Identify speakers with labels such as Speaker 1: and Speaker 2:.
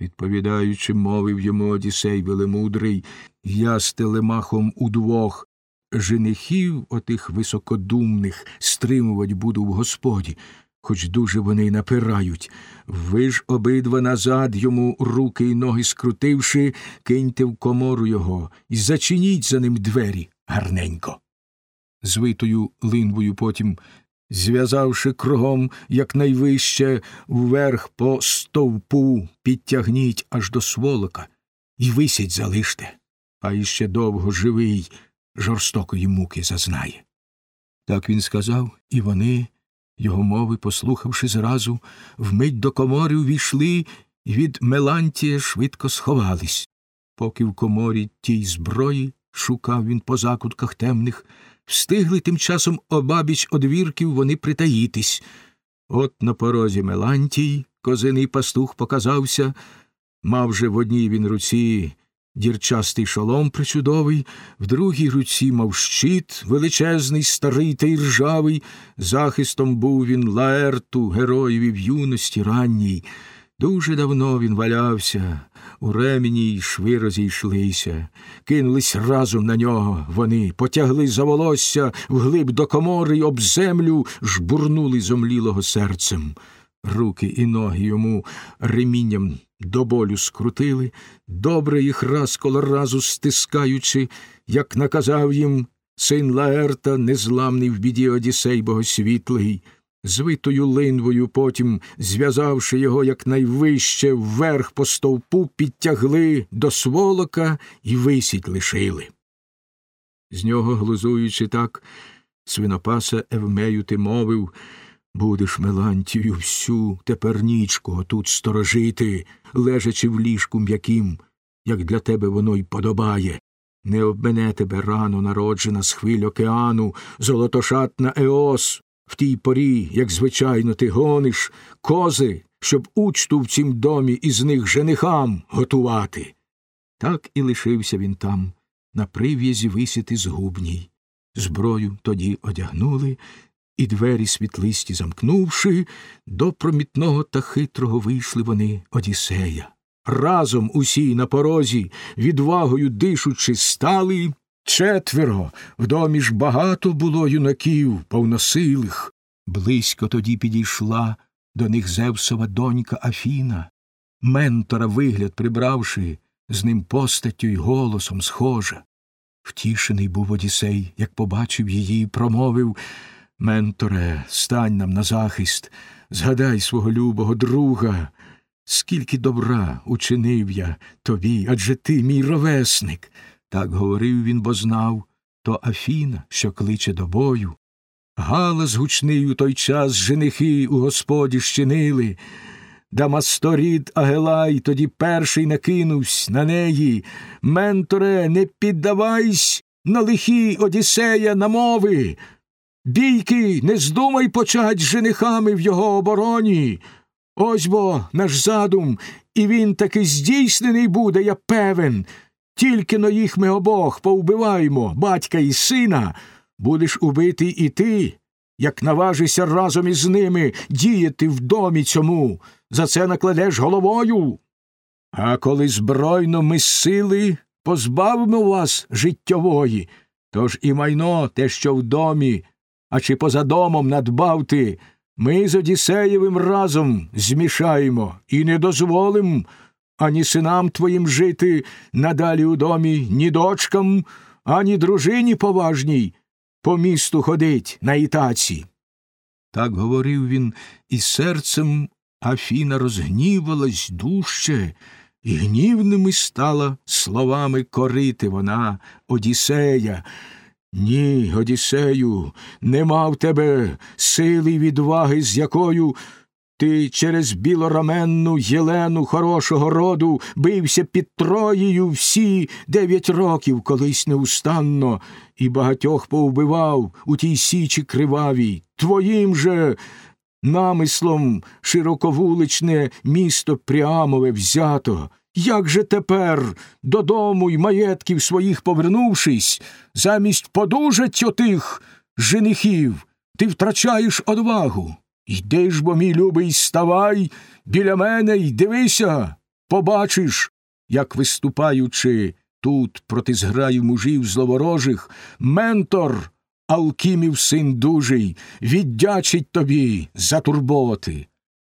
Speaker 1: відповідаючи, мовив йому Одісей велемудрий, я з телемахом удвох женихів отих високодумних стримувать буду в господі, хоч дуже вони й напирають. Ви ж обидва назад йому руки й ноги скрутивши, киньте в комору його і зачиніть за ним двері гарненько. Звитою линвою потім, зв'язавши кругом якнайвище вверх по стовпу, підтягніть аж до сволока і висять залиште, а іще довго живий жорстокої муки зазнає. Так він сказав, і вони, його мови, послухавши зразу, вмить до комори увійшли і від Мелантія швидко сховались. Поки в коморі тій зброї шукав він по закутках темних, встигли тим часом обабіч одвірків вони притаїтись. От на порозі Мелантій козиний пастух показався, мав же в одній він руці дірчастий шолом причудовий, в другій руці мав щит, величезний, старий та й ржавий, захистом був він Лаерту, героєві в юності ранній. Дуже давно він валявся, у ремені й шви розійшлися, кинулись разом на нього. Вони, потягли за волосся вглиб до комори й об землю жбурнули зомлілого серцем. Руки і ноги йому ремінням до болю скрутили, добре їх раз коло разу стискаючи, як наказав їм син Лаерта, незламний в біді Одісей богосвітлий, звитою линвою потім, зв'язавши його якнайвище вверх по стовпу, підтягли до сволока і висіть лишили. З нього, глузуючи так, свинопаса Евмею ти мовив Будеш, Мелантію, всю тепер нічку тут сторожити, лежачи в ліжку м'яким, як для тебе воно й подобає. Не обмене тебе рано народжена з хвиль океану, золотошатна Еос, в тій порі, як звичайно, ти гониш, кози, щоб учту в цім домі із них женихам готувати. Так і лишився він там, на прив'язі висіти згубній. Зброю тоді одягнули, і двері світлисті замкнувши, до промітного та хитрого вийшли вони Одіссея. Разом усі на порозі, відвагою дишучи, стали четверо, в домі ж багато було юнаків, повносилих. Близько тоді підійшла до них Зевсова донька Афіна, ментора вигляд прибравши, з ним постаттю й голосом схожа. Втішений був Одісей, як побачив її, промовив Менторе, стань нам на захист, згадай свого любого друга, скільки добра учинив я тобі, адже ти мій ровесник. Так говорив він, бо знав то Афіна, що кличе до бою. Галас гучний у той час женихи у господі щинили. Дамасторід Агелай тоді перший накинувсь на неї. Менторе, не піддавайсь на лихі Одіссея намови. Бійки, не здумай почать женихами в його обороні. Ось бо наш задум, і він таки здійснений буде, я певен. Тільки но їх ми обох повбиваємо, батька і сина, будеш убитий і ти, як наважишся разом із ними діяти в домі цьому, за це накладеш головою. А коли збройно ми сили позбавимо вас життєвої, тож і майно те, що в домі, а чи поза домом надбавти, ми з Одіссеєвим разом змішаємо і не дозволим ані синам твоїм жити надалі у домі, ні дочкам, ані дружині поважній по місту ходить на ітаці. Так говорив він, і серцем Афіна розгнівалась дужче, і гнівними стала словами корити вона Одіссея. Ні, Одіссею, нема в тебе сили й відваги, з якою ти через білораменну Єлену хорошого роду бився під Троєю всі дев'ять років колись неустанно, і багатьох повбивав у тій січі кривавій. Твоїм же намислом широковуличне місто Пріамове взято. Як же тепер, додому й маєтків своїх повернувшись, замість подужать отих женихів, ти втрачаєш одвагу? Йди ж бо, мій любий, ставай біля мене й дивися, побачиш, як виступаючи тут проти зграї мужів зловорожих, ментор, Алкімів син дужий, віддячить тобі за турботи.